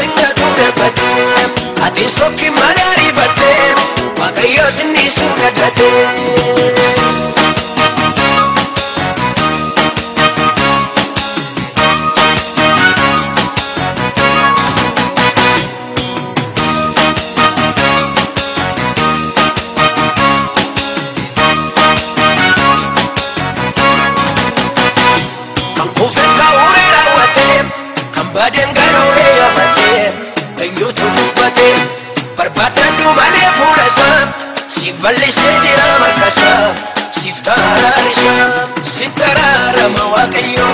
singatu darbate ati sokki malee ariifatte waaqayyo sinniisuu daggate. kan kuufeen eenyutu dubbate barbaadadhu malee fuula isaa siif bal'isee jira marka isaa siif taraarisa siif taraarama waaqayyo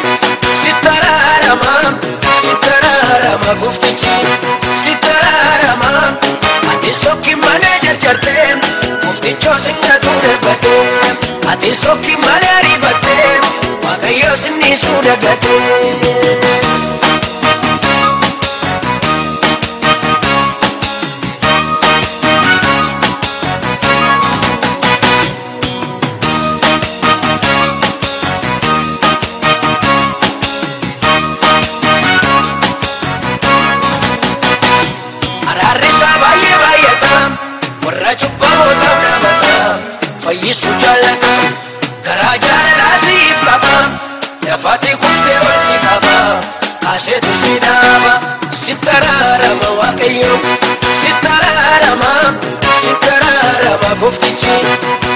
siif taraarama siif taraarama guftichi siif taraarama ati sokki malee jarjartee guftichoo singatu darbate ati sokki malee ariifattee waaqayyo arriba, valle, valletà, borratxo com de una matà, fallisso ja la cam, caraja la si papa, ya fati guste verti capa, ase tu ma sitararama si tarara ma, guftichi,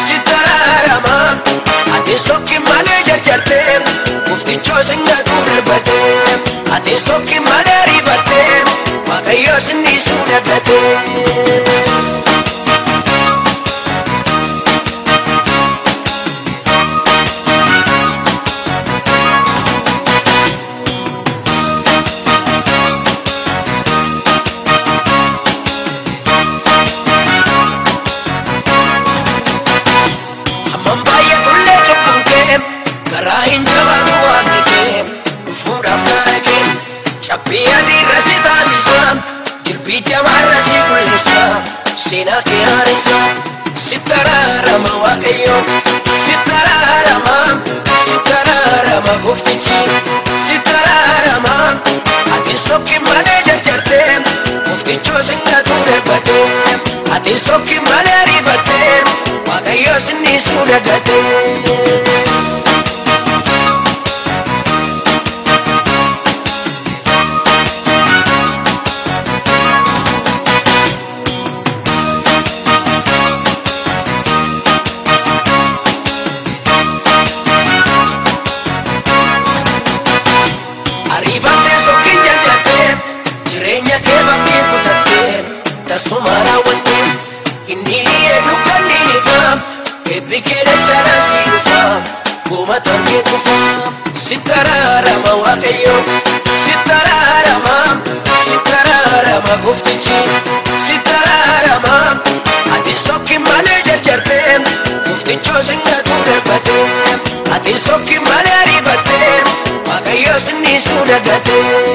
sitararama, ati sokki male jarjarte, gufticho singa tu darbate, ati sokki male ribate, እዮ ትንሽ ነበት seenaa kee haarisa sittaraarama waaqayyo sittaraarama sittaraarama goftichi sittaraarama ati sokki malee jarjartee goftichoo singatu darbate ati sokki malee ariifattee waaqayyo sinniisuu daggate. كنية وكني نظام قبل كده ثلاث نظام ومطر كده سترارة مواقعيو سترارة مام سترارة ما قفتشي سترارة مام هاتي سوكي مالي جرجرتين قفتشو سنة تدربتين هاتي سوكي مالي ريبتين ما قيوسني سودة قتين